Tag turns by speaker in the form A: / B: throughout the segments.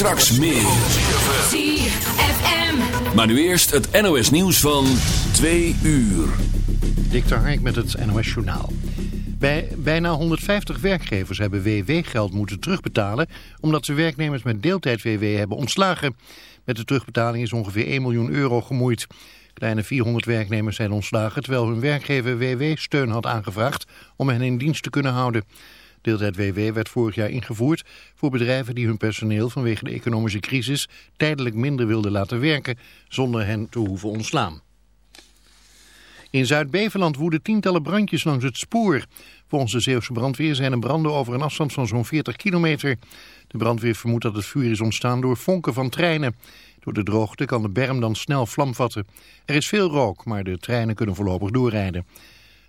A: Straks meer.
B: ZFM.
A: Maar nu eerst het NOS nieuws van 2 uur.
C: Dikter Hark met het NOS Journaal. Bij bijna 150 werkgevers hebben WW-geld moeten terugbetalen... omdat ze werknemers met deeltijd-WW hebben ontslagen. Met de terugbetaling is ongeveer 1 miljoen euro gemoeid. Kleine 400 werknemers zijn ontslagen... terwijl hun werkgever WW steun had aangevraagd om hen in dienst te kunnen houden. Deeltijd WW werd vorig jaar ingevoerd voor bedrijven die hun personeel vanwege de economische crisis tijdelijk minder wilden laten werken zonder hen te hoeven ontslaan. In Zuid-Beveland woeden tientallen brandjes langs het spoor. Volgens de Zeeuwse brandweer zijn er branden over een afstand van zo'n 40 kilometer. De brandweer vermoedt dat het vuur is ontstaan door vonken van treinen. Door de droogte kan de berm dan snel vlam vatten. Er is veel rook, maar de treinen kunnen voorlopig doorrijden.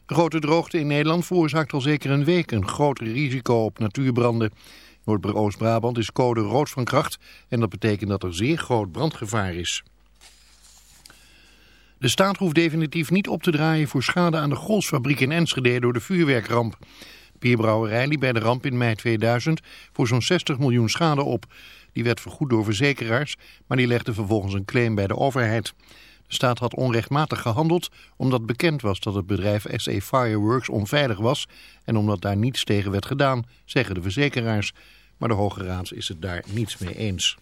C: Grote droogte in Nederland veroorzaakt al zeker een week een groter risico op natuurbranden. Noord-Oost-Brabant is code rood van kracht en dat betekent dat er zeer groot brandgevaar is. De staat hoeft definitief niet op te draaien voor schade aan de Golsfabriek in Enschede door de vuurwerkramp. Bierbrouwerij liep bij de ramp in mei 2000 voor zo'n 60 miljoen schade op. Die werd vergoed door verzekeraars, maar die legde vervolgens een claim bij de overheid. De staat had onrechtmatig gehandeld omdat bekend was dat het bedrijf SA Fireworks onveilig was en omdat daar niets tegen werd gedaan, zeggen de verzekeraars. Maar de Hoge Raad is het daar niets mee eens.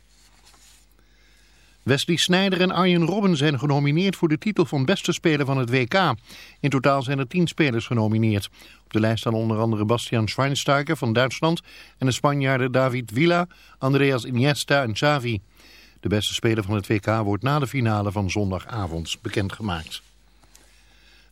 C: Wesley Sneijder en Arjen Robben zijn genomineerd voor de titel van beste speler van het WK. In totaal zijn er tien spelers genomineerd. Op de lijst staan onder andere Bastian Schweinsteiger van Duitsland en de Spanjaarden David Villa, Andreas Iniesta en Xavi. De beste speler van het WK wordt na de finale van zondagavond bekendgemaakt.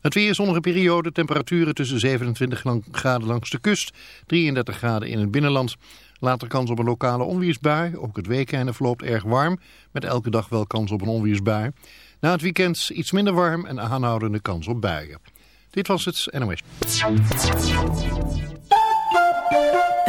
C: Het weer zonnige periode, temperaturen tussen 27 graden langs de kust, 33 graden in het binnenland. Later kans op een lokale onweersbui, ook het weekende verloopt erg warm, met elke dag wel kans op een onweersbui. Na het weekend iets minder warm en aanhoudende kans op buien. Dit was het NOS.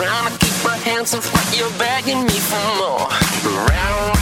D: Trying to keep my hands off, but you're begging me for more. Round,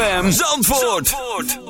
E: ZFM Zandvoort.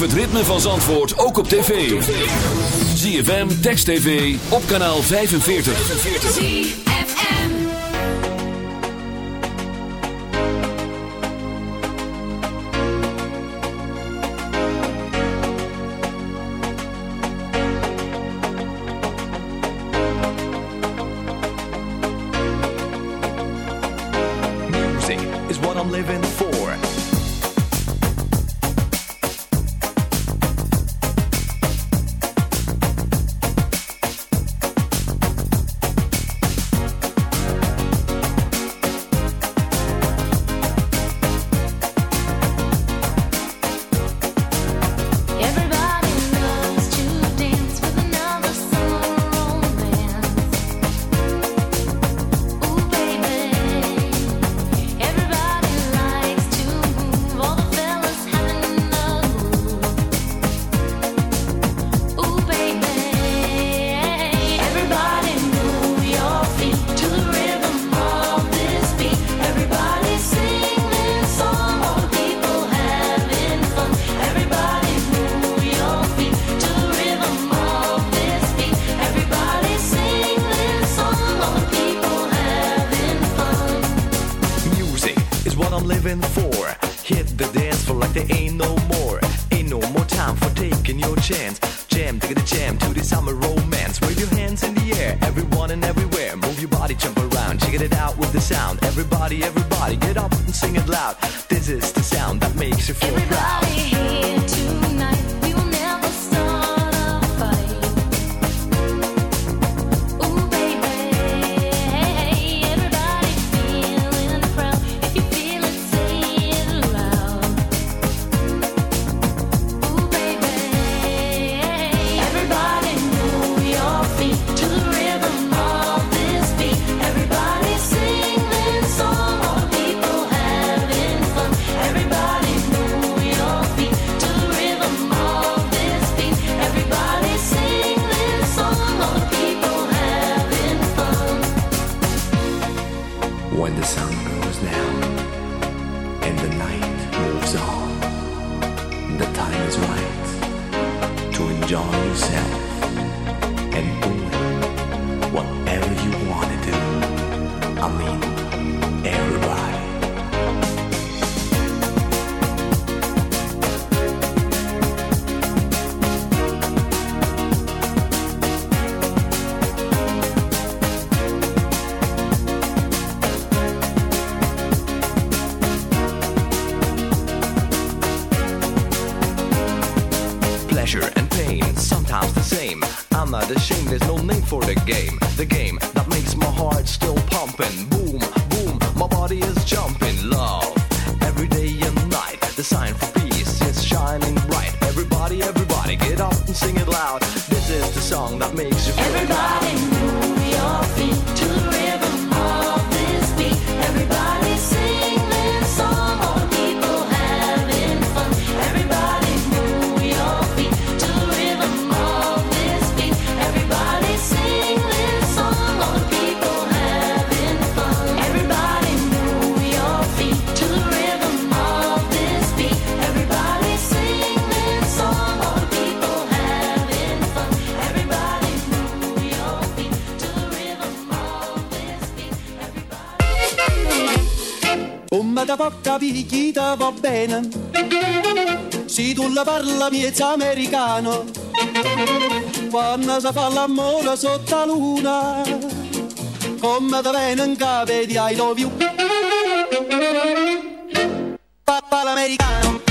E: Het ritme van Zandvoort ook op tv. ZFM, Text TV, op kanaal 45.
F: Music is what I'm living for.
G: miezza americano quando si fa l'amore sotto la luna come te viene in capo di I love you papà l'americano.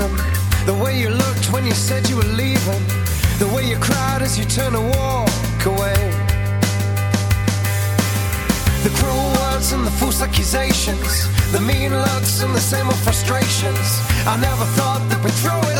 H: The way you looked when you said you were leaving. The way you cried as you turned to walk away. The cruel words and the false accusations. The mean looks and the same old frustrations. I never thought that we'd throw it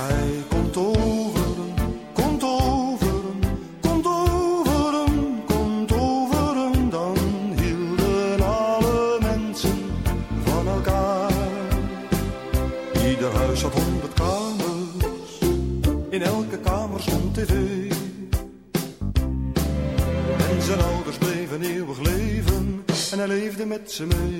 I: Hij komt overen, komt hem, komt hem, komt hem Dan hielden alle mensen van elkaar. Ieder huis had honderd kamers, in elke kamer stond tv. En zijn ouders bleven eeuwig leven en hij leefde met ze mee.